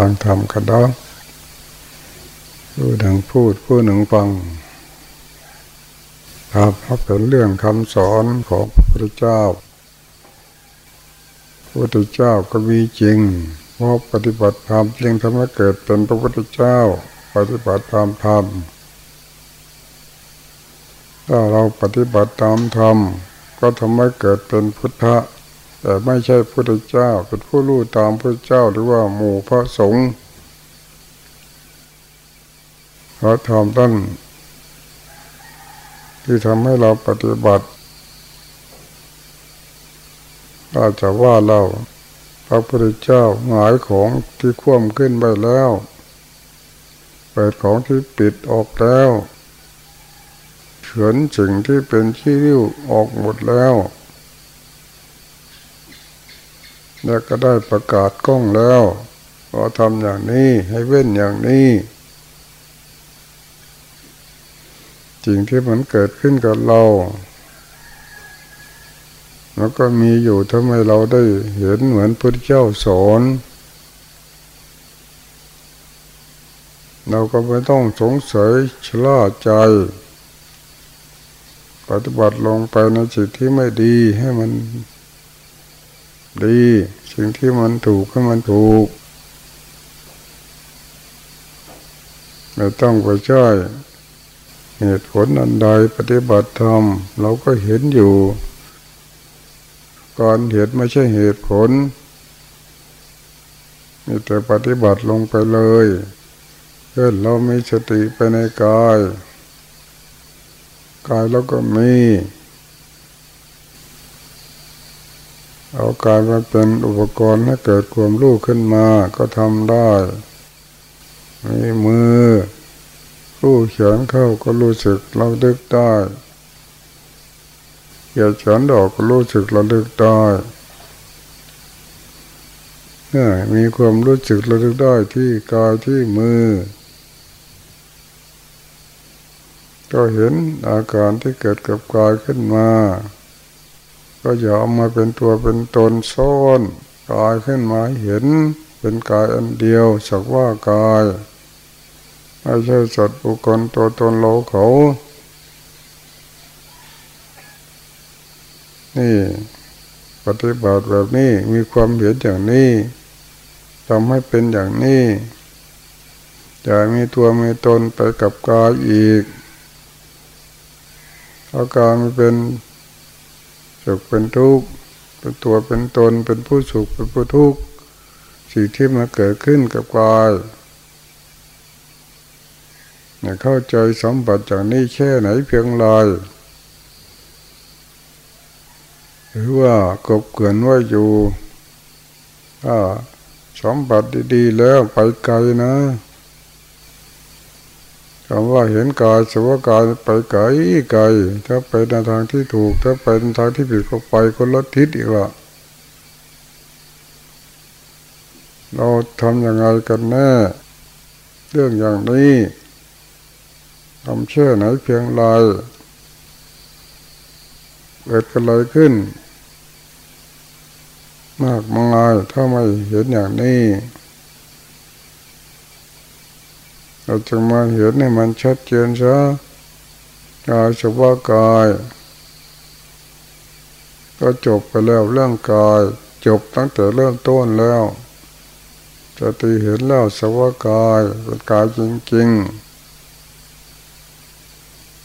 ฟังธรรมกันเนาะผู้หนึ่งพูดผู้หนึ่งฟังครับครับเป็นเรื่องคำสอนของพระพุทธเจ้าพระพุทธเจ้าก็มีจริงเพราะปฏิบัติธรรมจึงทำให้เกิดเป็นพระพุทธเจ้า ปฏิบัติตามธรรมถ้าเราปฏิบัติตามธรรมก็ทำให้เกิดเป็นพุทธะ แต่ไม่ใช่พุทธเจ้าเป็นผู้รู้ตามพระเจ้าหรือว่าหมู่พระสงฆ์พระธรรมท่านที่ทำให้เราปฏิบัติอาจจะว่าเราพระพุทธเจ้าหงายของที่คว่ำขึ้นไปแล้วเปิดของที่ปิดออกแล้วเฉือนสิ่งที่เป็นชี้ริ้วออกหมดแล้ว แล้วก็ได้ประกาศกล้องแล้วว่าทำอย่างนี้ให้เว้นอย่างนี้สิ่งที่มันเกิดขึ้นกับเรา แล้วก็มีอยู่ทำไมเราได้เห็นเหมือนพระเจ้าสอนเราก็ไม่ต้องสงสัยชลาใจ ปฏิบัติลงไปในสิ่งที่ไม่ดีให้มันดี สิ่งที่มันถูกให้มันถูกไม่ต้องไปช่วยเหตุผลอันใดปฏิบัติธรรมเราก็เห็นอยู่ ก่อนเหตุไม่ใช่เหตุผลมีแต่ปฏิบัติลงไปเลยเพื่อเรามีสติไปในกาย กายเราก็มี เอากายมาเป็นอุปกรณ์ให้เกิดความรู้ขึ้นมาก็ทำได้มีมือรู้เขียนเข้าก็รู้สึกเราดึกได้เขียนเขียนดอกก็รู้สึกเราดึกได้เนี่ยมีความรู้สึกเราดึกได้ที่กายที่มือ ก็เห็นอาการที่เกิดกับกายขึ้นมา ก็อย่าเอามาเป็นตัวเป็นตนซ้อนกายขึ้นมาเห็น เป็นกายอันเดียวสักว่ากายไม่ใช่สัตว์บุคคลตัวตนเราเขา นี่ปฏิบัติแบบนี้มีความเห็นอย่างนี้ทำให้เป็นอย่างนี้จะมีตัวมีตนไปกับกายอีกอาการมันเป็น สุขเป็นทุกข์เป็นตัวเป็นตนเป็นผู้สุขเป็นผู้ทุกข์สิ่งที่มาเกิดขึ้นกับกายเนี่ยเข้าใจสมบัติจากนี้แค่ไหนเพียงไรหรือว่ากบเกินว่าอยู่ถ้าสมบัติดี ๆ แล้วไปไกลนะ คำว่าเห็นกายสวากายไปไกลไกลถ้าไปในทางที่ถูก ถ้าไปในทางที่ผิดก็ไปคนละทิศอีกละเราทำยังไงกันแน่เรื่องอย่างนี้ทำเชื่อไหนเพียงไรเกิดกันเลยขึ้น มากมายถ้าไม่เห็นอย่างนี้ เราจะมาเห็นให้มันชัดเจนซะกายสภาวะกาย ก็จบไปแล้วเรื่องกาย จบตั้งแต่เริ่มต้นแล้วจะตีเห็นแล้วสภาวะกายเป็นกายจริงๆ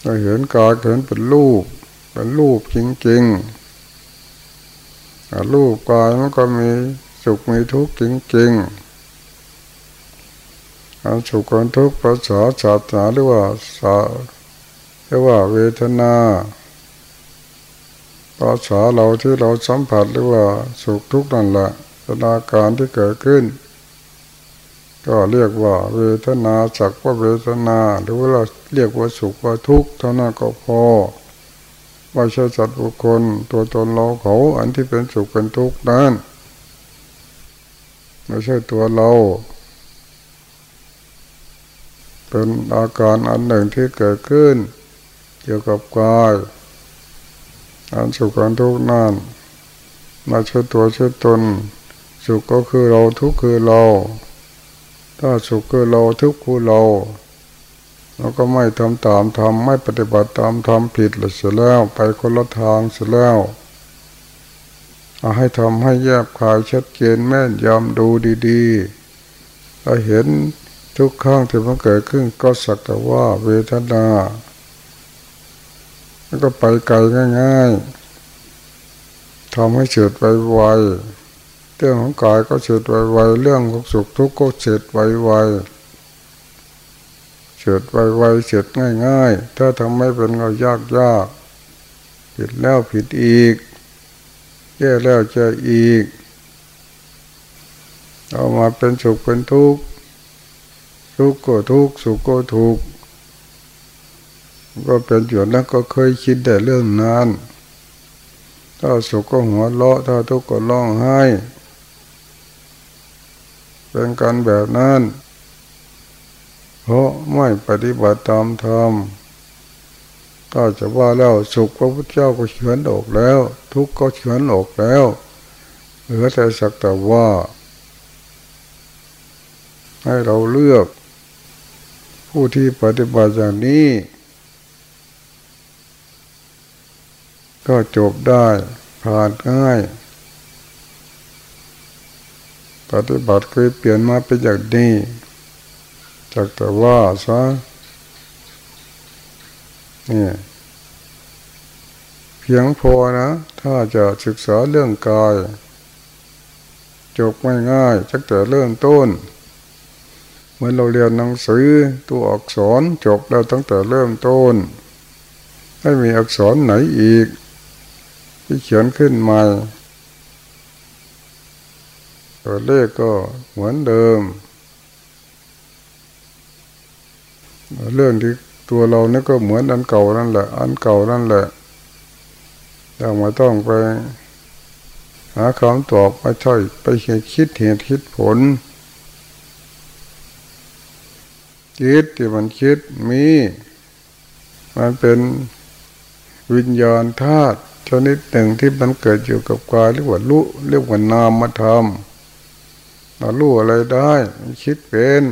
เราเห็นกายเห็นเป็นรูป เป็นรูปจริงๆรูปกายมันก็มีสุขมีทุกข์จริงๆ อันสุขกับทุกข์ภาษาศาสนาหรือว่าสาเรียกว่าเวทนาภาษาเราที่เราสัมผัสหรือว่าสุขทุกข์นั่นแหละเป็นอาการที่เกิดขึ้น ก็เรียกว่าเวทนาสักว่าเวทนา หรือว่าเราเรียกว่าสุขว่าทุกข์เท่านั้นก็พอว่าใช่สัตว์บุคคลตัวตนเราเขาอันที่เป็นสุขเป็นทุกข์นั้นไม่ใช่ตัวเรา เป็นอาการอันหนึ่งที่เกิดขึ้น เกี่ยวกับกายอันสุขอันทุกข์นั้นมาช่วยตัวช่วยตน สุขก็คือเราทุกข์คือเรา ถ้าสุขคือเราทุกข์คือเราเราก็ไม่ทำตามทำไม่ปฏิบัติตามทำผิดเลยเสียแล้วไปคนละทางเสียแล้วเอาให้ทำให้แยบคายชัดเจนแม่นยำดูดีๆเราเห็น ทุกข้างที่มันเกิดขึ้นก็สักแต่ว่าเวทนาแล้วก็ไปไกลง่ายๆทำให้เฉดไปไวเรื่องของกายก็เฉดไวไวเรื่องของสุขทุกข์ก็เฉดไวไวเฉดไวไวเฉดง่าย ๆ ถ้าทำไม่เป็นก็ยากยากผิดแล้วผิดอีกแก้แล้วจะอีก เอามาเป็นสุขเป็นทุกข์ ทุกข์ก็ทุกข์สุขก็ทุกข์ก็เป็นอยู่นั้นก็เคยคิดแต่เรื่องนั้นถ้าสุขก็หัวเราะถ้าทุกข์ก็ร้องไห้ เป็นการแบบนั้น เพราะไม่ปฏิบัติตามธรรมก็จะว่าแล้วสุขพระพุทธเจ้าก็เฉือนออกแล้ว ทุกข์ก็เฉือนออกแล้วเหลือแต่สักแต่ว่า ให้เราเลือก ผู้ที่ปฏิบัติอย่างนี้ ก็จบได้ผ่านง่าย ปฏิบัติเคยเปลี่ยนมาเป็นอย่างนี้จากแต่ว่าซะนี่เพียงพอนะ ถ้าจะศึกษาเรื่องกาย จบไม่ง่ายจักแต่เริ่มต้น มื่อเราเรียนหนังสือตัวอักษรจบแล้วตั้งแต่เริ่มต้น ไม่มีอักษรไหนอีก ที่เขียนขึ้นม่ตัวเลขก็เหมือนเดิม เรื่องที่ตัวเรานี่ก็เหมือนอันเก่านั่นแหละ อันเก่านั่นแหละเราไม่ต้องไป หาคำตอบไม่ใช่ไปคิดเหตุคิดผล คิดที่มันคิดมี มันเป็นวิญญาณธาตุชนิดหนึ่งที่มันเกิดอยู่กับกายเรียกว่ารู้เรียกว่านามมาทำเรารู้อะไรได้มันคิดเป็น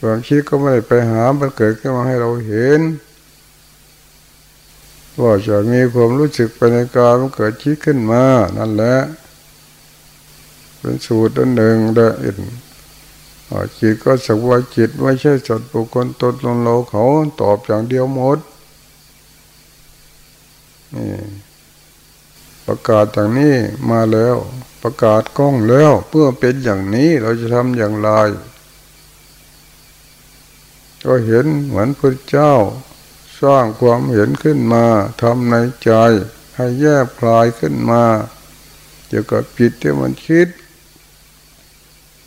ความคิดก็ไม่ได้ไปหา มันเกิดขึ้นมาให้เราเห็นว่าจะมีความรู้สึกไปในกายมันเกิดคิดขึ้นมา นั่นแหละ เป็นสูตรอันหนึ่งเด้อ จิตก็สักว่าจิตไม่ใช่สัตว์บุคคลตนลงเราเขาตอบอย่างเดียวหมดนี่ประกาศอย่างนี้มาแล้ว ประกาศกล้องแล้วเพื่อเป็นอย่างนี้เราจะทำอย่างไร ก็เห็นเหมือนพระเจ้า สร้างความเห็นขึ้นมาทำในใจ ให้แยบคลายขึ้นมาเกี่ยวกับจิตที่มันคิด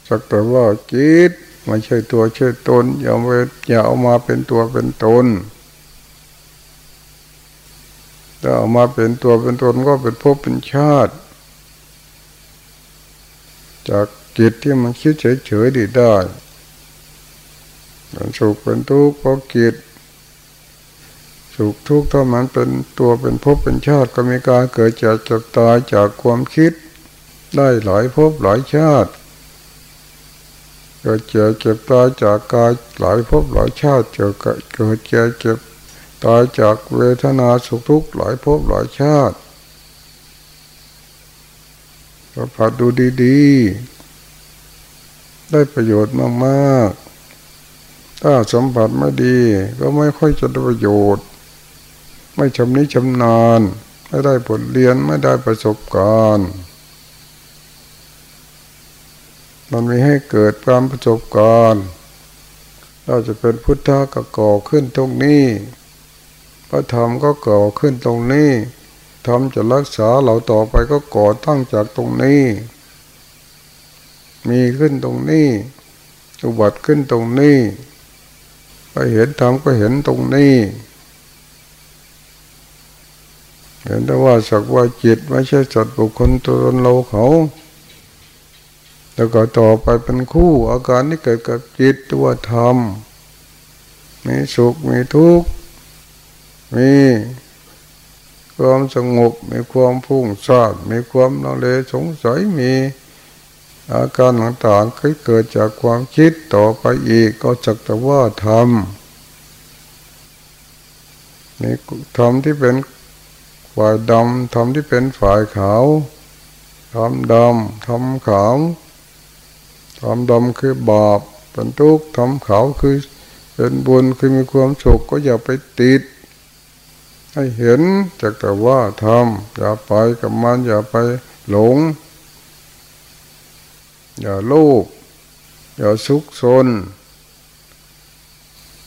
สักแต่ว่าจิตไม่ใช่ตัวใช่ตนอย่าไปอย่าเอามาเป็นตัวเป็นตนถ้าเอามาเป็นตัวเป็นตนก็เป็นภพเป็นชาติ จากจิตที่มันคิดเฉยๆดีได้เป็นสุขเป็นทุกข์เพราะจิตสุขทุกข์ถ้ามันเป็นตัวเป็นภพเป็นชาติก็มีการเกิดจากจากตายจากความคิด ได้หลายภพหลายชาติ เกิดเจ็บเจ็บตายจากกายหลายภพหลายชาติเจอเกิดเจ็บเจ็บตายจากเวทนาสุขทุกข์หลายภพหลายชาติสัมผัสดูดีๆ ได้ประโยชน์มากๆ ถ้าสัมผัสไม่ดี ก็ไม่ค่อยจะได้ประโยชน์ ไม่ชำนิชำนาญ ไม่ได้บทเรียนไม่ได้ประสบการณ์ มันมีให้เกิดความประสบการณ์เราจะเป็นพุทธะก็ก่อขึ้นตรงนี้พระธรรมก็ก่อขึ้นตรงนี้ธรรมจะรักษาเราต่อไปก็ก่อตั้งจากตรงนี้ มีขึ้นตรงนี้ อุบัติขึ้นตรงนี้ไปเห็นธรรมก็เห็นตรงนี้เห็นแต่ว่าสักว่าจิตไม่ใช่สัตว์บุคคลตัวตนเราเขา แล้วก็ต่อไปเป็นคู่ อาการที่เกิดกับจิตตัวธรรมมีสุขมีทุกข์มีความสงบมีความพุ่งซ่านมีความนเลสงสัยมีอาการต่างๆคือเกิดจากความคิดต่อไปอีกก็จักแต่ว่าทำนี่ทำที่เป็นฝ่ายดำทำที่เป็นฝ่ายขาวทำดำทำขาว ทำดำคือบาปเป็นทุกข์ทำขาวคือเป็นบุญคือมีความสุขก็อย่าไปติด ให้เห็นจากแต่ว่าทำอย่าไปกับมันอย่าไปหลง อย่าโลภอย่าซุกซน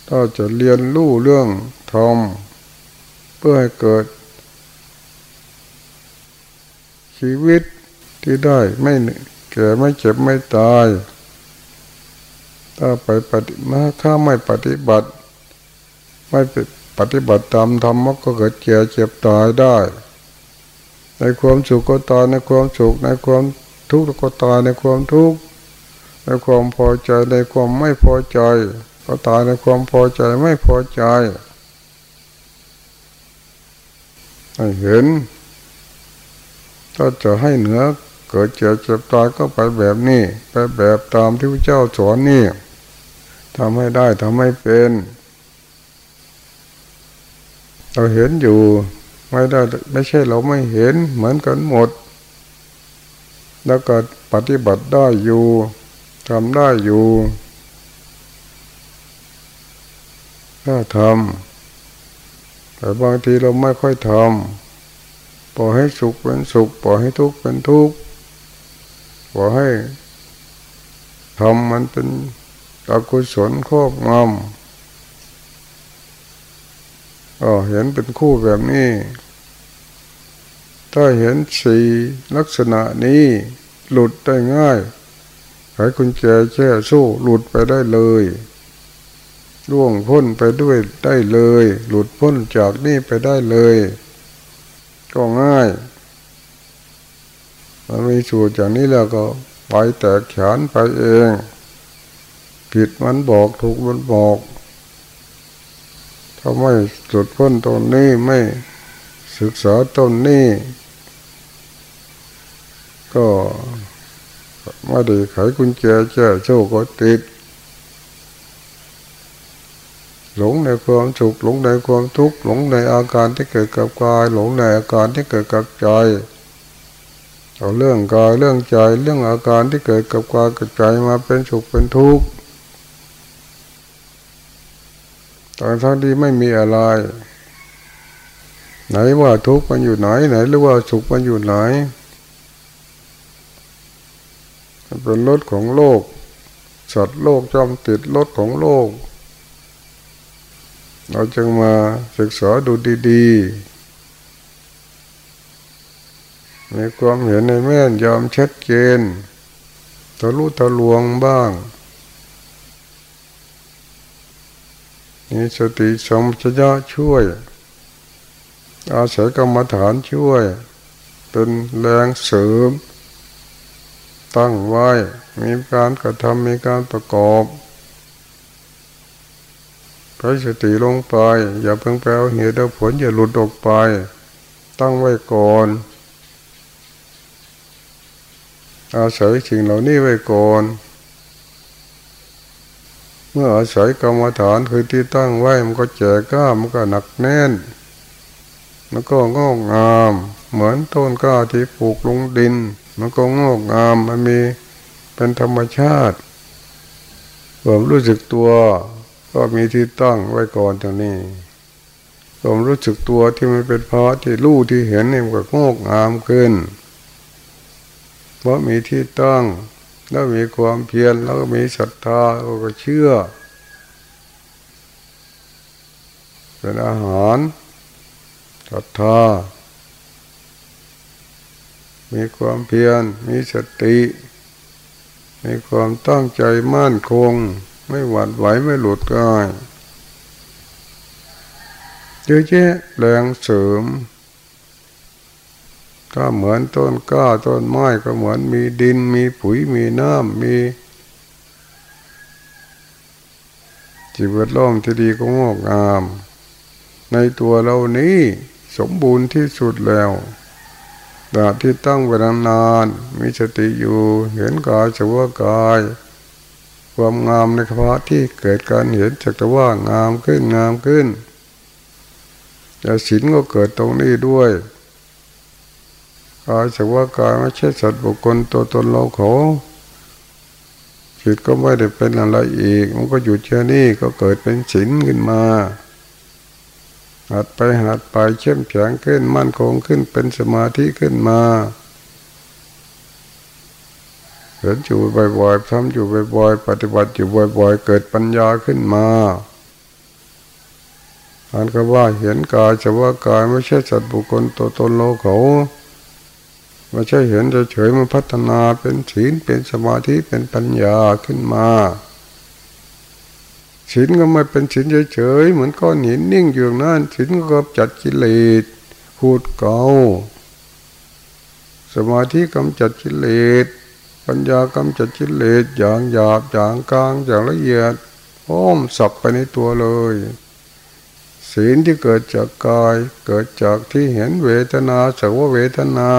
ถ้าจะเรียนรู้เรื่องธรรมเพื่อให้เกิด ชีวิตที่ได้ไม่ แก่ไม่เจ็บไม่ตาย ถ้าไปปฏิมาถ้าไม่ปฏิบัติ ไม่ปฏิบัติตามธรรมก็เกิดเจ็บเจ็บตายได้ ในความสุขก็ตายในความสุขในความทุกข์ก็ตายในความทุกข์ในความพอใจในความไม่พอใจ ก็ตายในความพอใจไม่พอใจให้เห็นถ้าจะให้เหนือ เกิดเจ็บเจ็บตายก็ไปแบบนี้ไปแบบตามที่พระเจ้าสอนนี่ทำให้ได้ทำให้เป็น เราเห็นอยู่ไม่ได้ไม่ใช่เราไม่เห็นเหมือนกันหมด แล้วก็ปฏิบัติได้อยู่ทำได้อยู่ถ้าทำแต่บางทีเราไม่ค่อยทำปล่อยให้สุขเป็นสุขปล่อยให้ทุกข์เป็นทุกข์ ปล่อให้ทำมันเป็นอกุศลครอบงำก็เห็นเป็นคู่แบบนี้ ถ้าเห็นสีลักษณะนี้หลุดได้ง่ายไขคุณแจแช่สู้หลุดไปได้เลยล่วงพ้นไปด้วยได้เลย หลุดพ้นจากนี่ไปได้เลย ก็ง่าย มันมีสูตรอย่างนี้แล้วก็ไปแตกฉานไปเอง ผิดมันบอกถูกมันบอกถ้าไม่สุดพ้นตรงนี้ไม่ศึกษาตรงนี้ ก็ไม่ได้ไขกุญแจแจ้โชคก็ติด หลงในความสุขหลงในความทุกข์หลงในอาการที่เกิดกับกาย หลงในอาการที่เกิดกับใจ เอาเรื่องกายเรื่องใจเรื่องอาการที่เกิดกับกายกับใจมาเป็นสุขเป็นทุกข์ตอนทั้งที่ไม่มีอะไร ไหนว่าทุกข์มันอยู่ไหน ไหนหรือว่าสุขมันอยู่ไหนมันเป็นรถของโลก สัตว์โลกจอมติดรถของโลก เราจึงมาศึกษาดูดี ๆ มีความเห็นในแม่นยอมชัดเจนทะลุทะลวงบ้างมีสติสมชยะช่วย อาศัยกรรมฐานช่วย เป็นแรงเสริม ตั้งไว้ มีการกระทำมีการประกอบใช้สติลงไป อย่าเพิ่งแปลเหตุผลอย่าหลุดออกไป ตั้งไว้ก่อน อาศัยสิ่งเหล่านี้ไว้ก่อน เมื่ออาศัยกรรมฐานคือที่ตั้งไว้มันก็แจก้ามันก็หนักแน่น มันก็งอกงาม เหมือนต้นก้าที่ปลูกลงดิน มันก็งอกงามมันมีเป็นธรรมชาติผมรู้สึกตัวก็มีที่ตั้งไว้ก่อนตรงนี้ผมรู้สึกตัวที่มันเป็นเพราะที่รู้ที่เห็นเนี่ยมันก็งอกงามขึ้น ราะมีที่ตั้งแล้วมีความเพียรแล้วก็มีศรัทธาเราก็เชื่อเป็นอาหารศรัทธา มีความเพียร มีสติ มีความตั้งใจมั่นคง ไม่หวั่นไหวไม่หลุดง่ายเยอะแยะแรงเสริม ถ้าเหมือนต้นก้าต้นไม้ก็เหมือนมีดินมีปุ๋ยมีน้ำมีจิตวิญญาณที่ดีก็งอกงาม ในตัวเรานี้สมบูรณ์ที่สุดแล้วตาที่ตั้งเวลานานมีสติอยู่เห็นกายเฉพาะกาย ความงามในภาะที่เกิดการเห็นจักแต่ว่างามขึ้นงามขึ้นแต่ศีลก็เกิดตรงนี้ด้วย กายเฉพากายไม่ใช่สัตว์บุคคลตัวตนเราเขาจิตก็ไม่ได้เป็นอะไรอีก มันก็อยู่เช่นี้ก็เกิดเป็นศีลขึ้นมาหัดไปหัดไปเข้มแข็งขึ้นมั่นคงขึ้นเป็นสมาธิขึ้นมาเห็นอยู่บ่อยๆทำอยู่บ่อยๆปฏิบัติอยู่บ่อยๆ เกิดปัญญาขึ้นมาอ่านก็ว่าเห็นกายจะว่ากายไม่ใช่สัตว์บุคคลตัวตนโลเขา ไม่ใช่เห็นเฉยๆมันพัฒนาเป็นศีลเป็นสมาธิเป็นปัญญาขึ้นมาศีลก็ไม่เป็นศีลเฉยๆเหมือนก้อนหินนิ่งอยู่นั่นศีลก็จัดกิเลสพูดเกาสมาธิกำจัดกิเลสปัญญากำจัดกิเลสอย่างหยาบอย่างกลางอย่างละเอียดอ้อมสับไปในตัวเลย ศีลที่เกิดจากกาย เกิดจากที่เห็นเวทนาสวเวทนา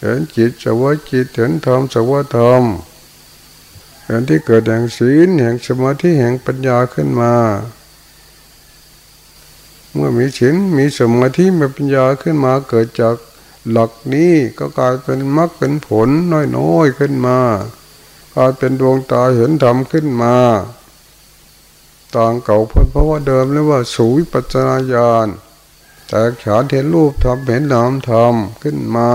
เห็นจิตสวจิตเห็นธรรมสวธรรมการที่เกิดแห่งศีลแห่งสมาธิแห่งปัญญาขึ้นมา เมื่อมีศีลมีสมาธิมีปัญญาขึ้นมาเกิดจากหลักนี้ก็กลายเป็นมรรคเป็นผลน้อยๆขึ้นมากลายเป็นดวงตาเห็นธรรมขึ้นมาต่างเก่าพ้นเพราะว่าเดิมเรียกว่าสูวิปัจนาญาณแต่ขานเห็นรูปทำเห็นนามทำขึ้นมา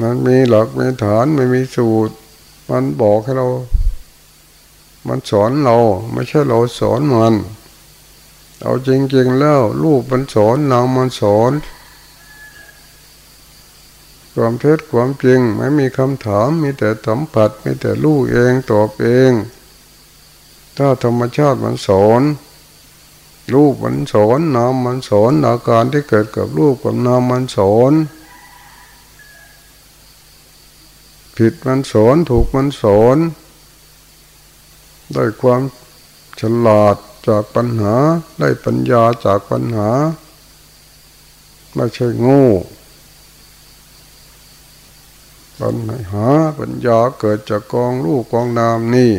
มันมีหลักมีฐานไม่มีสูตร มันบอกให้เรา มันสอนเรา ไม่ใช่เราสอนมัน เอาจริงๆแล้ว รูปมันสอนนามมันสอน ความเท็จความจริง ไม่มีคำถามมีแต่สัมผัสมีแต่รู้เองตอบเอง ถ้าธรรมชาติมันสอนรูปมันสอนนามมันสอนอาการที่เกิดกับรูปกับนามมันสอน ผิดมันสอนถูกมันสอนได้ความฉลาดจากปัญหาได้ปัญญาจากปัญหา ไม่ใช่ง่ปัญหาปัญญาเกิดจากกองรูปกองนามนี่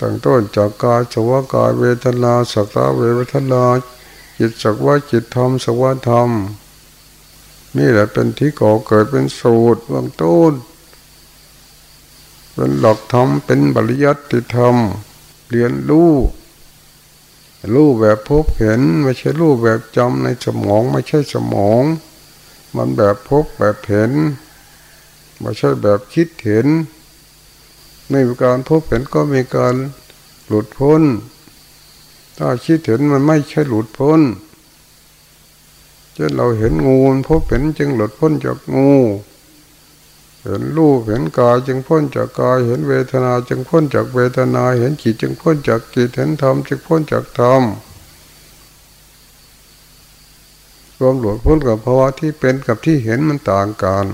ตั้งต้นจากกายสวากายเวทนาสักตาเวทนาจิตสักว่าจิตธรรมสักว่าธรรม นี่แหละเป็นที่ก่อเกิดเป็นสูตรเบื้องต้นเป็นหลักธรรมเป็นบริยัติธรรม เรียนรู้รู้แบบพบเห็น ไม่ใช่รู้แบบจำในสมอง ไม่ใช่สมอง มันแบบพบแบบเห็น ไม่ใช่แบบคิดเห็นไม่มีการพบเห็นก็มีการหลุดพ้น ถ้าคิดเห็นมันไม่ใช่หลุดพ้น จนเราเห็นงูพบเห็นจึงหลุดพ้นจากงูเห็นรูปเห็นกายจึงพ้นจากกาย เห็นเวทนาจึงพ้นจากเวทนา เห็นจิตจึงพ้นจากจิตเห็นธรรมจึงพ้นจากธรรมรวมหลุดพ้นกับภาวะที่เป็นกับที่เห็นมันต่างกัน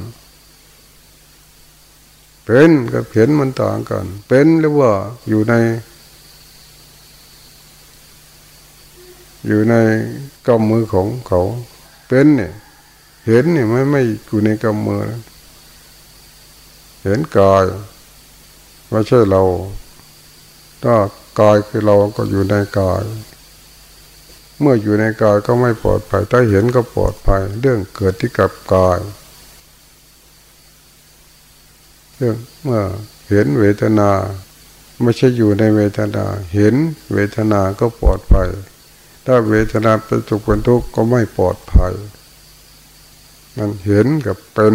เป็นกับเห็นมันต่างกัน เป็นหรือว่าอยู่ใน อยู่ในกำมือของเขา เป็นเนี่ยเห็นเนี่ยไม่ไม่อยู่ในกำมือ เห็นกายไม่ใช่เรา ถ้ากายคือเราก็อยู่ในกาย เมื่ออยู่ในกายก็ไม่ปลอดภัย ถ้าเห็นก็ปลอดภัย เรื่องเกิดที่กับกาย เรื่องเมื่อเห็นเวทนา ไม่ใช่อยู่ในเวทนา เห็นเวทนาก็ปลอดภัย ถ้าเวทนาเป็นสุขเป็นทุกข์ก็ไม่ปลอดภัย มันเห็นกับเป็น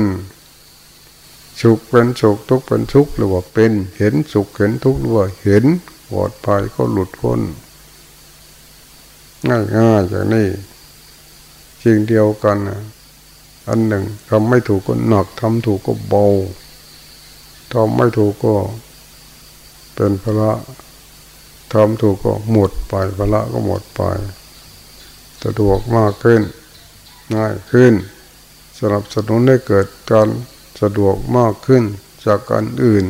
สุขเป็นสุขทุกข์เป็นทุกข์หรือว่าเป็น เห็นสุขเห็นทุกข์หรือว่าเห็นปลอดภัยก็หลุดพ้นง่ายง่ายอย่างนี้สิ่งเดียวกันอันหนึ่งทำไม่ถูกก็หนักทำถูกก็เบาทำไม่ถูกก็เป็นพระ ทำถูกก็หมดไปพละก็หมดไปสะดวกมากขึ้น ง่ายขึ้นสนับสนุนให้เกิดการสะดวกมากขึ้นจากการอื่น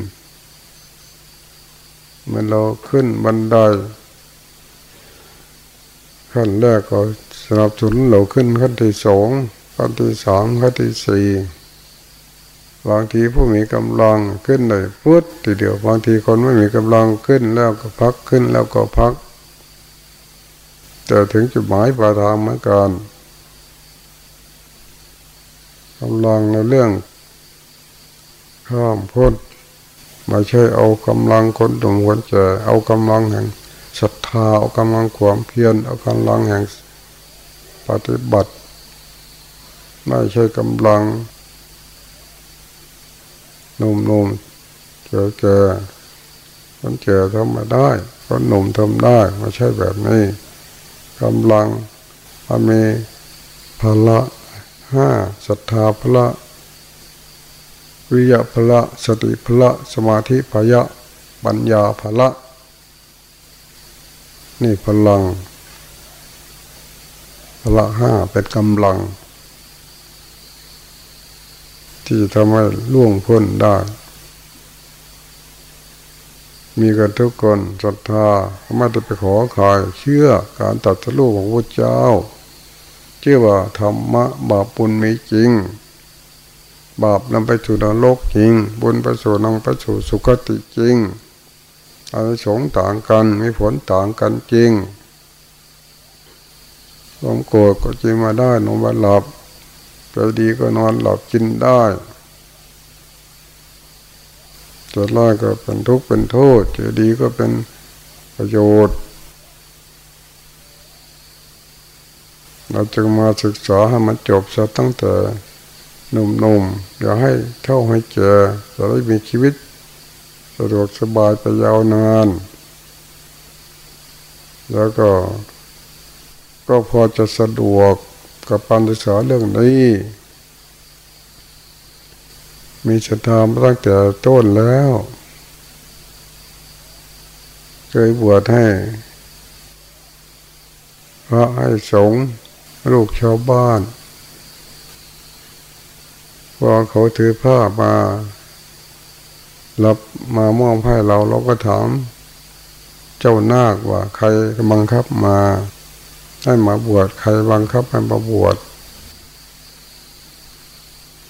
เมื่อเราขึ้นบันไดขั้นแรกก็สนับสนุนเราขึ้นขั้นที่สองขั้นที่สามขั้นที่สี่ บางทีผู้มีกำลังขึ้นเลยพุททีเดียว บางทีคนไม่มีกำลังขึ้นแล้วก็พักขึ้นแล้วก็พักแต่ถึงจุดหมายปลายทางเหมือนกันกำลังในเรื่องข้ามพ้นไม่ใช่เอากำลังคนหนุ่มคนแก่เอากำลังแห่งศรัทธาเอากำลังความเพียรเอากำลังแห่งปฏิบัติ ไม่ใช่กำลัง หนุ่มๆแก่ๆคนแก่ทำมาได้คนหนุ่มทำได้ไม่ใช่แบบนี้กำลังมันมีพละห้าศรัทธาพละ วิยะพละ สติพละ สมาธิพยะ ปัญญาพละ นี่พลังพละห้าเป็นกำลัง ที่ทำให้ล่วงพ้นได้ มีกันทุกคนศรัทธาไม่ได้ไปขอใครเชื่อการตัดสู้ของพระเจ้า เชื่อว่าธรรมะบาปปุญมีจริง บาปนำไปสู่นรกจริง บุญไปสู่นำไปสู่สุคติจริงอานิสงส์ต่างกันมีผลต่างกันจริงความโกรธก็จริงมาได้นอนมาหลับ ใจดีก็นอนหลับกินได้จะร้ายก็เป็นทุกข์เป็นโทษจะดีก็เป็นประโยชน์ เราจึงมาศึกษาให้มันจบซะตั้งแต่หนุ่มๆอย่าให้เท่าให้แก่จะได้มีชีวิตสะดวกสบายไปยาวนาน แล้วก็ก็พอจะสะดวก กับปัญศึกษาเรื่องนี้ มีศรัทธามาตั้งแต่ต้นแล้ว เคยบวชให้พระให้สงฆ์ลูกชาวบ้านพอเขาถือผ้ามารับมามอบให้เราเราก็ถาม เจ้านาคว่าใครบังคับมา ให้มาบวชใครบังคับให้มาบวช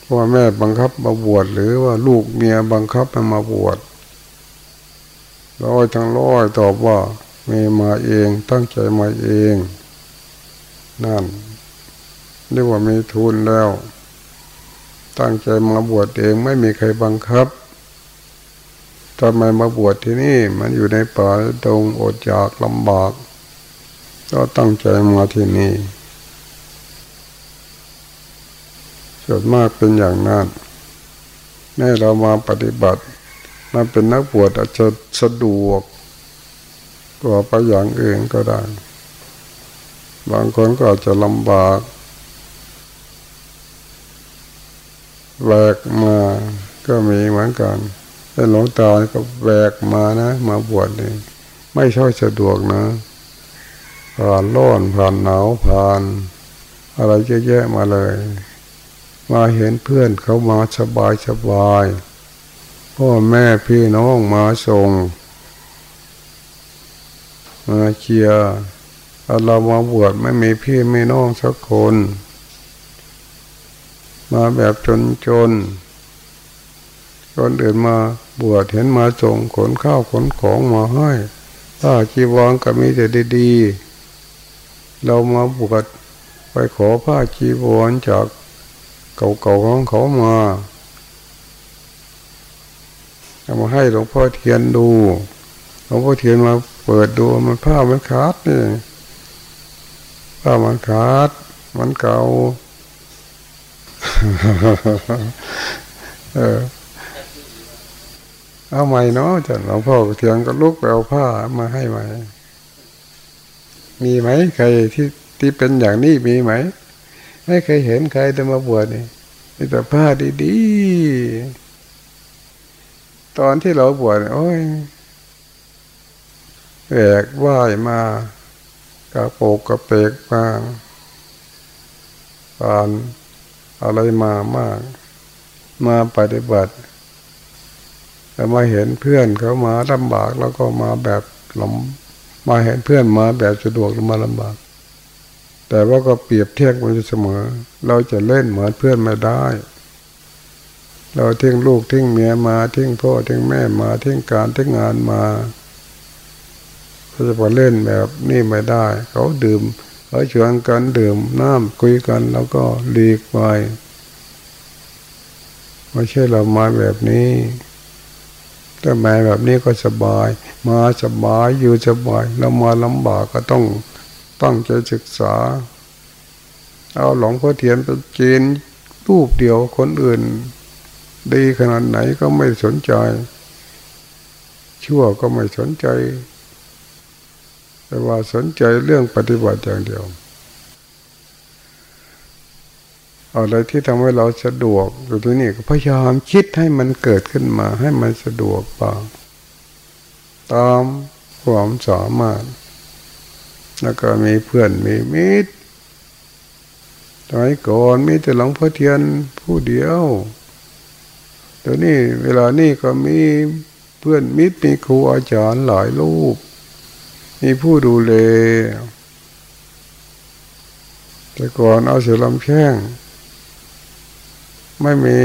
พ่อแม่บังคับมาบวชหรือว่าลูกเมียบังคับให้มาบวชร้อยทั้งร้อยตอบว่ามีมาเองตั้งใจมาเอง นั่นเรียกว่ามีทุนแล้ว ตั้งใจมาบวชเองไม่มีใครบังคับทำไมมาบวชที่นี่ มันอยู่ในป่าตรงอดอยากลำบาก ก็ตั้งใจมาที่นี่ส่วนมากเป็นอย่างนั้นแม่เรามาปฏิบัติมาเป็นนักบวชอาจจะสะดวกกว่าไปอย่างอื่นก็ได้ บางคนก็อาจจะลำบากแบกมาก็มีเหมือนกันแต่หลวงตาก็แบกมานะ มาบวชนี่ไม่ช่อยสะดวกนะ ผ่านร้อนผ่านหนาวผ่าน อะไรเยอะแยะมาเลย มาเห็นเพื่อนเขามาสบายสบายพ่อแม่พี่น้องมาส่ง มาเชียร์เรามาบวชไม่มีพี่ไม่น้องสักคน มาแบบจนจนคนอื่นมาบวชเห็นมาส่งขนข้าวขนของมาให้ถ้าจีวรก็มีแต่ดีๆ เรามาบวชไปขอผ้าจีวรจากเก่าๆของเขามาเอามาให้หลวงพ่อเทียนดูหลวงพ่อเทียนมาเปิดดูมันผ้ามันขาดนี่ผ้ามันขาด มันเก่าเออเอาใหม่เนาะจันหลวงพ่อเทียงก็ลุกไปเอาผ้ามาให้ใหม่ มีไหมใครที่ที่เป็นอย่างนี้มีไหม ไม่เคยเห็นใครจะมาบวชนี่มีแต่ผ้าดีๆ ตอนที่เราบวชโอ้ยแบกว่ายมากระโปกกระเปกมาผ่านอะไรมามาก มาปฏิบัติแต่มาเห็นเพื่อนเขามาลำบากแล้วก็มาแบบหลำ มาเห็นเพื่อนมาแบบสะดวกมาลำบาก แต่ว่าก็เปรียบเทียบกันเสมอ เราจะเล่นเหมือนเพื่อนไม่ได้ เราทิ้งลูกทิ้งเมียมาทิ้งพ่อทิ้งแม่มาทิ้งการทิ้งงานมาเขาจะมาเล่นแบบนี่ไม่ได้ เขาดื่มเขาชวนกันดื่มน้ำคุยกันแล้วก็หลีกไปไม่ใช่เรามาแบบนี้ ถ้ามาแบบนี้ก็สบาย มาสบายอยู่สบายเรามาลำบากก็ต้องตั้งใจศึกษา เอาหลงพ่อเทียนไปเกณฑ์รูปเดียวคนอื่น ดีขนาดไหนก็ไม่สนใจ ชั่วก็ไม่สนใจ แต่ว่าสนใจเรื่องปฏิบัติอย่างเดียว อะไรที่ทำให้เราสะดวกอยู่ที่นี่ก็พยายามคิดให้มันเกิดขึ้นมา ให้มันสะดวกบ้างตามความสามารถ แล้วก็มีเพื่อนมีมิตรสมัยก่อนมีแต่หลวงพ่อเทียนผู้เดียวเดี๋ยวนี้เวลานี้ก็มีเพื่อนมิตรมีครูอาจารย์หลายรูป มีผู้ดูแลแต่ก่อนเอาเสือลำแข้ง ไม่มี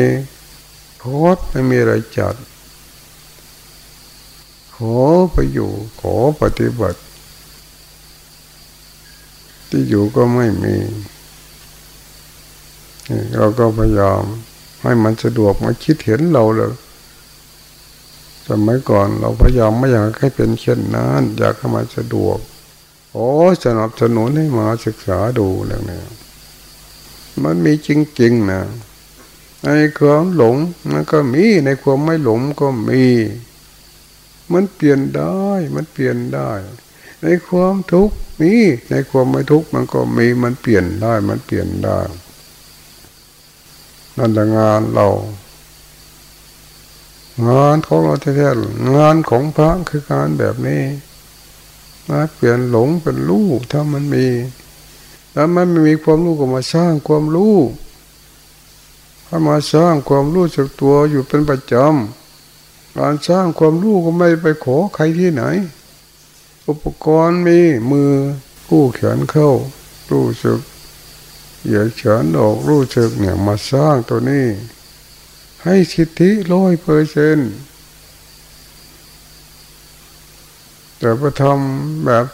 โคตไม่มีอะไรจัด ขอไปอยู่ขอปฏิบัติ ที่อยู่ก็ไม่มีเราก็พยายามให้มันสะดวกมาคิดเห็นเราเลยสมัยก่อนเราพยายามไม่อยากให้เป็นเช่นนั้น อยากให้มันสะดวก โอ้สนับสนุนให้มาศึกษาดูเรื่องนี้มันมีจริงๆนะ ในความหลงมันก็มีในความไม่หลงก็มี มันเปลี่ยนได้ มันเปลี่ยนได้ ในความทุกข์มีในความไม่ทุกข์มันก็มีมันเปลี่ยนได้ มันเปลี่ยนได้นั่นแหละงานเรา งานของเราแท้ๆงานของพระคืองานแบบนี้มาเปลี่ยนหลงเป็นรู้ถ้ามันมีแล้วมันไม่มีความรู้ก็มาสร้างความรู้ ถ้ามาสร้างความรู้สึกตัวอยู่เป็นประจำการสร้างความรู้ก็ไม่ไปขอใครที่ไหน อุปกรณ์มีมือกู้แขนเข้า รู้สึกเหยียดเฉนออกรู้สึกเนี่ยมาสร้างตัวนี้ ให้สิทธิร้อยเปอร์เซนแต่พอทำแบบ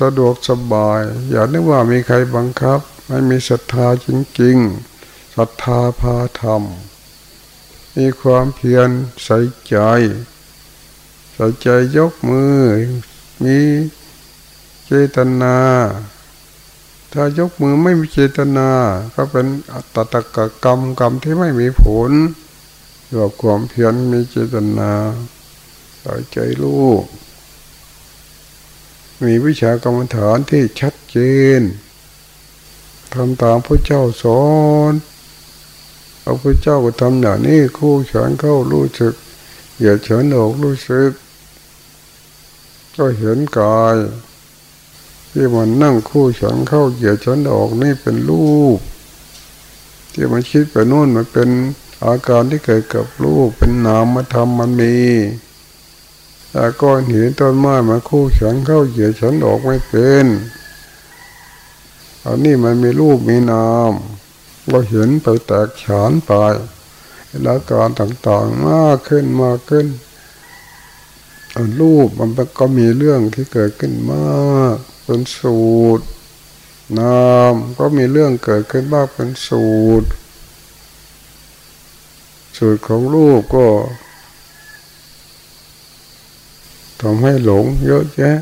สะดวกสบาย อย่านึกว่ามีใครบังคับไม่มีศรัทธาจริง ๆ ศรัทธาพาธรรม มีความเพียรใส่ใจใส่ใจยกมือ มีเจตนา ถ้ายกมือไม่มีเจตนา ก็เป็นอัตตกกรรมกรรมที่ไม่มีผลเกี่ยวกับความเพียรมีเจตนาใส่ใจลูก มีวิชากรรมฐานที่ชัดเจนทำตามพระเจ้าสอน พระพุทธเจ้าก็ทำอย่างนี้คู่เฉินเข้ารู้สึกเหยียดเฉินออกรู้สึก ก็เห็นกาย ที่มันนั่งคู่เฉินเข้าเหยียดเฉินออกนี่เป็นรูป ที่มันคิดไปนู่นมันเป็นอาการที่เกิดกับรูปเป็นนามธรรมมันมีแต่ก้อนหินต้นไม้มาคู่เฉินเข้าเหยียดเฉินออกไม่เป็นอันนี้มันมีรูปมีนาม ก็เห็นไปแตกฉานไปแล้วการต่างๆมากขึ้นมากขึ้นรูปมันก็มีเรื่องที่เกิดขึ้นมากเป็นสูตรนามก็มีเรื่องเกิดขึ้นมากเป็นสูตร สูตรของรูปก็ทำให้หลงเยอะแยะ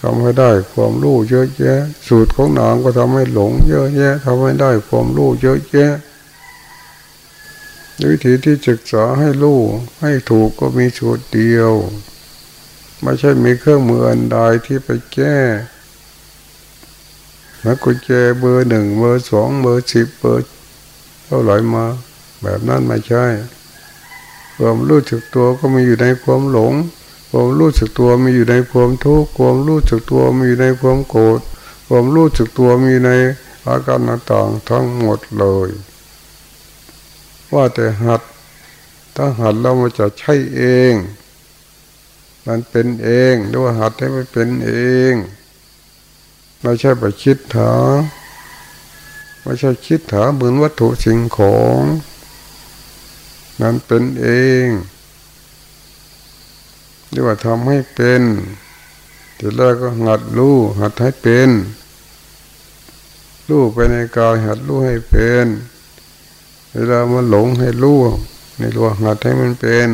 ทำให้ได้ความรู้เยอะแยะ สูตรของนางก็ทำให้หลงเยอะแยะทำให้ได้ความรู้เยอะแยะวิธีที่ศึกษาให้รู้ให้ถูกก็มีสูตรเดียว ไม่ใช่มีเครื่องมืออันใดที่ไปแก้แล้วกุญแจเบอร์หนึ่งเบอร์สองเบอร์สิบเบอร์เท่าไหร่มา แบบนั้นไม่ใช่ ความรู้สึกตัวก็มีอยู่ในความหลง ความรู้สึกตัวมีอยู่ในความทุกข์ความรู้สึกตัวมีอยู่ในความโกรธความรู้สึกตัวมีในอาการต่างๆทั้งหมดเลย ว่าแต่หัด ถ้าหัดแล้วมันจะใช่เอง มันเป็นเองหรือว่าหัดให้มันเป็นเองไม่ใช่ไปคิดหาไม่ใช่คิดหาเหมือนวัตถุสิ่งของนั้นเป็นเอง เรียกว่าทำให้เป็นทีแรกก็หัดรู้หัดให้เป็น รู้ไปในกายหัดรู้ให้เป็น เวลามันหลงให้รู้ในรู้หัดให้มันเป็น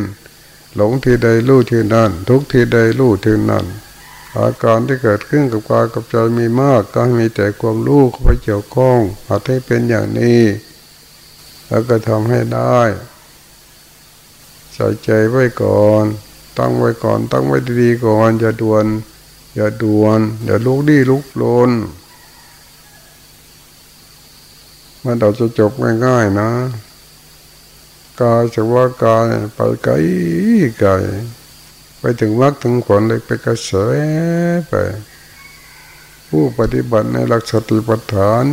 หลงที่ใดรู้ที่นั่นทุกที่ใดรู้ที่นั่นอาการที่เกิดขึ้นกับกายกับใจมีมากก็มีแต่ความรู้เข้าไปเกี่ยวข้องหัดให้เป็นอย่างนี้ แล้วก็ทำให้ได้ใส่ใจไว้ก่อน ตั้งไว้ก่อนตั้งไว้ดีๆก่อนอย่าด่วน อย่าด่วน อย่าลุกดีลุกโลนมันเราจะจบง่ายๆนะกายจะว่ากายไปไกลไกลไปถึงวักถึงผลเลยไปกระเสยไป ผู้ปฏิบัติในหลักสติปัฏฐาน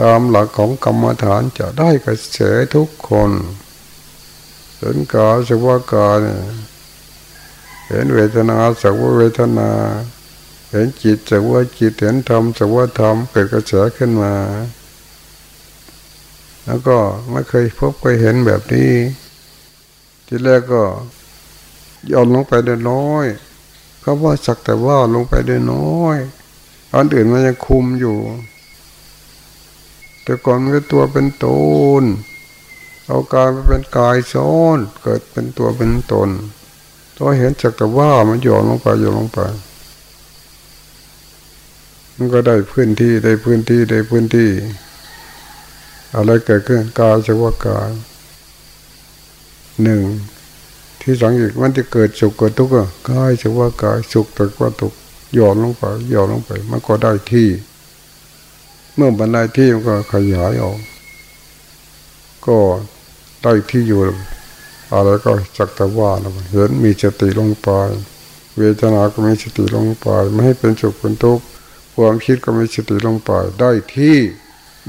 ตามหลักของกรรมฐานจะได้กระเสยทุกคนเห็นกายสักว่ากาย เห็นเวทนาสักว่าเวทนา เห็นจิตสักว่าจิตเห็นธรรมสักว่าธรรมเกิดกระแสขึ้นมา แล้วก็ไม่เคยพบเคยเห็นแบบนี้ ที่แรกก็ย่อนลงไปเดินน้อยเขาว่าสักแต่ว่าลงไปเดินน้อยอันอื่นมันยังคุมอยู่ แต่ก่อนมันก็ตัวเป็นตนเอากายไปเป็นกายซ้อนเกิดเป็นตัวเป็นตน ตัวเห็นจักแต่ว่ามันหย่อนลงไปหย่อนลงไป มันก็ได้พื้นที่ได้พื้นที่ได้พื้นที่ อะไรเกิดขึ้นกายจะว่ากายหนึ่งที่สังเกตมันจะเกิดสุขเกิดทุกข์กายจะว่ากายสุขแต่ว่าทุกข์หย่อนลงไปหย่อนลงไป มันก็ได้ที่ เมื่อมันได้ที่มันก็ขยายออก ก็ได้ที่อยู่ อะไรก็จักแต่ว่านเห็นมีสติลงไป เวทนาก็มีสติลงไป ไม่ให้เป็นสุขเป็นทุกข์ความคิดก็มีสติลงไป ได้ที่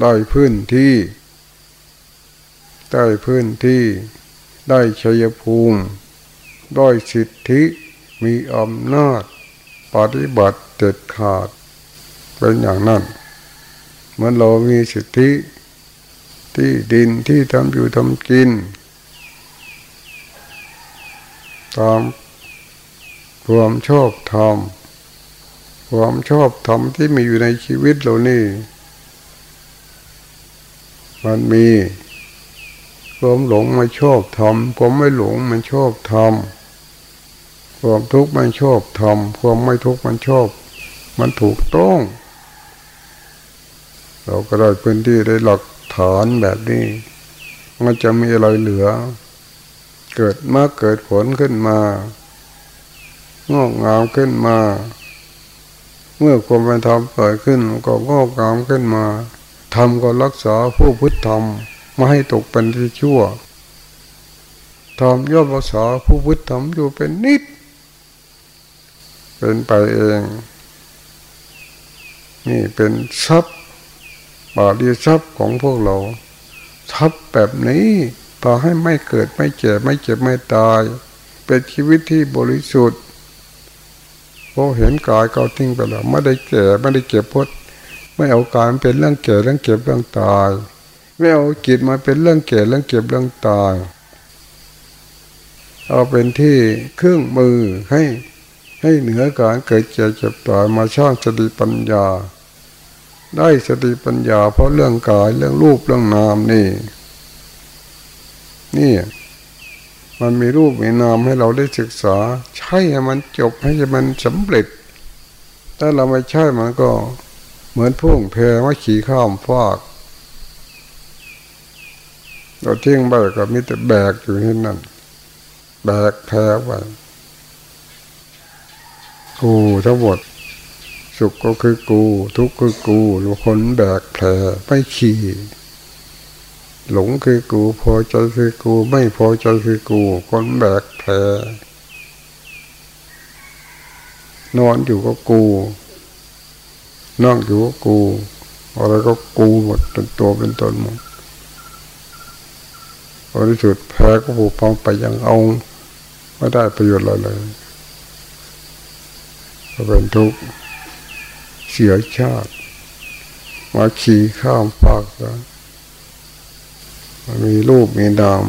ได้พื้นที่ ได้พื้นที่ ได้ชัยภูมิ ได้สิทธิมีอำนาจ ปฏิบัติเด็ดขาด เป็นอย่างนั้นเมื่อเรามีสิทธิที่ดินที่ทำอยู่ทำกิน ตามความชอบธรรมความชอบธรรมที่มีอยู่ในชีวิตเรานี่ มันมีความหลงมาชอบธรรมความไม่หลงมันชอบธรรมความทุกข์มันชอบธรรมความไม่ทุกข์มันชอบ มันถูกต้องเราก็ได้พื้นที่ได้หลักฐานแบบนี้ มันจะมีอะไรเหลือ เกิดมาเกิดผลขึ้นมางอกงามขึ้นมา เมื่อความเป็นธรรมเกิดขึ้นก็งอกงามขึ้นมาธรรมก็รักษาผู้พุทธธรรมไม่ให้ตกเป็นที่ชั่วธรรมย่อมรักษาผู้พุทธธรรมอยู่เป็นนิด เป็นไปเอง นี่เป็นทรัพย์บาลีทรัพย์ของพวกเราทรัพย์แบบนี้ ต่อให้ไม่เกิดไม่เจ็บไม่เจ็บไม่ตาย เป็นชีวิตที่บริสุทธิ์พอเห็นกายก็ทิ้งไปแล้วไม่ได้แก่ไม่ได้เจ็บพดไม่เอากายเป็นเรื่องแก่เรื่องเก็บเรื่องตาย ไม่เอาจิตมาเป็นเรื่องแก่เรื่องเก็บเรื่องตาย เอาเป็นที่เครื่องมือให้ให้เหนือการเกิดเจ็บเจ็บตายมาช่างสติปัญญา ได้สติปัญญา เพราะเรื่องกายเรื่องรูปเรื่องนามนี่ นี่ มันมีรูปมีนามให้เราได้ศึกษา ใช่ให้มันจบให้มันสำเร็จ ถ้าเราไม่ใช่มันก็เหมือนพุ่งแพว่าขี่ข้ามฟากเราเที่ยงไปก็มีแต่แบกอยู่ที่นั่น แบกแพไปกูทั้งหมด สุขก็คือกู ทุกข์คือกูหรือคนแบกแผลไม่ขี่ หลงคือกูพอใจคือกู ไม่พอใจคือกู คนแบกแผลนอนอยู่ก็กูนั่งอยู่ก็กูอะไรก็กูหมดเป็นตัวเป็นตนหมดพอที่สุดแพ้ก็ผูกพังไปยังเอาไม่ได้ประโยชน์อะไรเลยก็เป็นทุกข์เสียชาติ มาขี่ข้ามฟากกัน มันมีรูปมีดาม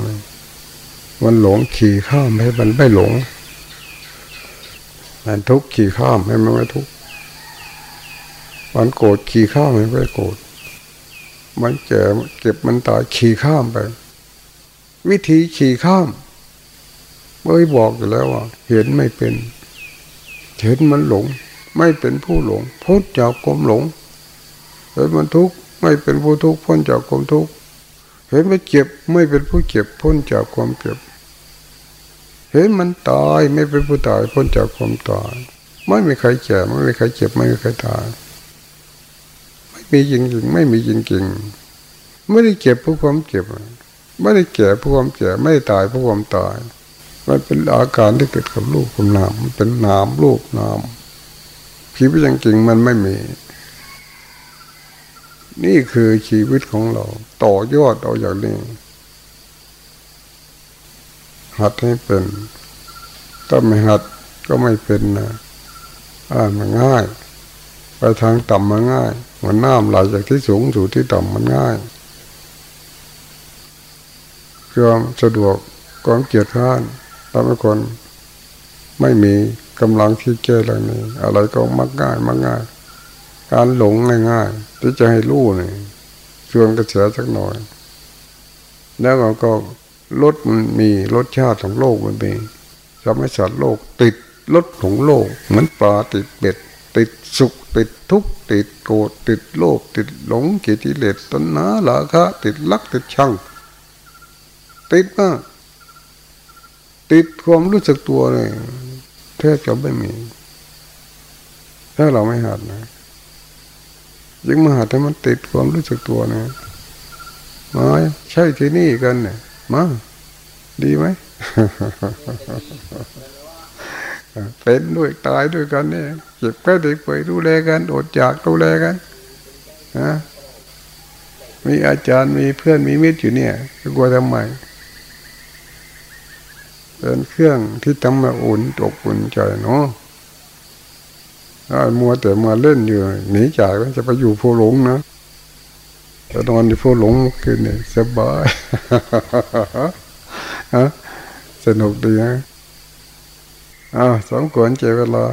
มันหลงขี่ข้ามให้มันไม่หลง มันทุกข์ขี่ข้ามให้มันไม่ทุกข์มันโกรธขี่ข้ามให้ไม่โกรธมันแก่เก็บมันตายขี่ข้ามไป วิธีขี่ข้ามเมื่อบอกอยู่แล้วว่า เห็นไม่เป็น เห็นมันหลง ไม่เป็นผู้หลงพ้นจากความหลงเห็นมันทุกข์ไม่เป็นผู้ทุกข์พ้นจากความทุกข์ เห็นมันเจ็บไม่เป็นผู้เจ็บพ้นจากความเจ็บ เห็นมันตายไม่เป็นผู้ตายพ้นจากความตาย ไม่มีใครแก่ไม่มีใครเจ็บไม่มีใครตาย ไม่มีจริงๆไม่มีจริงๆไม่ได้เจ็บเพราะความเจ็บ ไม่ได้แก่เพราะความแก่ไม่ได้ตายเพราะความตาย มันเป็นอาการที่เกิดกับลูกกับนามมันเป็นนามลูกนามชีวิตจริงๆมันไม่มี นี่คือชีวิตของเรา ต่อยอดเอาอย่างนี้หัดให้เป็น ถ้าไม่หัดก็ไม่เป็นนะอ่านมันง่าย ไปทางต่ำมันง่ายเหมือนน้ำไหลจากที่สูงสู่ที่ต่ำมันง่ายความสะดวกความเกียดข้านทำให้คนไม่มีกำลังที่แก้เรื่องนี้ อะไรก็มักง่ายมักง่าย การหลงง่ายๆที่จะให้รู้นี่ ชวนกระแสสักหน่อย แล้วเราก็รสมันมีรสชาติของโลกมันมีทำให้สัตว์โลกติดรสของโลก เหมือนปลาติดเบ็ด ติดสุขติดทุกข์ติดโกรธติดโลภติดหลงกิเลสตนหาลาคะ ติดลักติดชังติดมากติดความรู้สึกตัวเลยแทบจะไม่มี ถ้าเราไม่หัดนะ ยิ่งมาหัดให้มันติดความรู้สึกตัวนะมาใช่ที่นี่กันเนี่ยมาดีไหมเป็นด้วยตายด้วยกันเนี่ยเจ็บแค่เด็กไปดูแลกันอดอยากดูแลกันนะมีอาจารย์มีเพื่อนมีมิตรอยู่เนี่ยกลัวทำไมเป็นเครื่องที่ทำมาอุ่นตกอุ่นใจเนาะ มัวแต่มาเล่นอยู่หนีจากจะไปอยู่ผู้หลงนะจะนอนอยู่ผู้หลงคืนนี่ยสบายฮะสนุกดีนะอ้าสมควรเจเวลา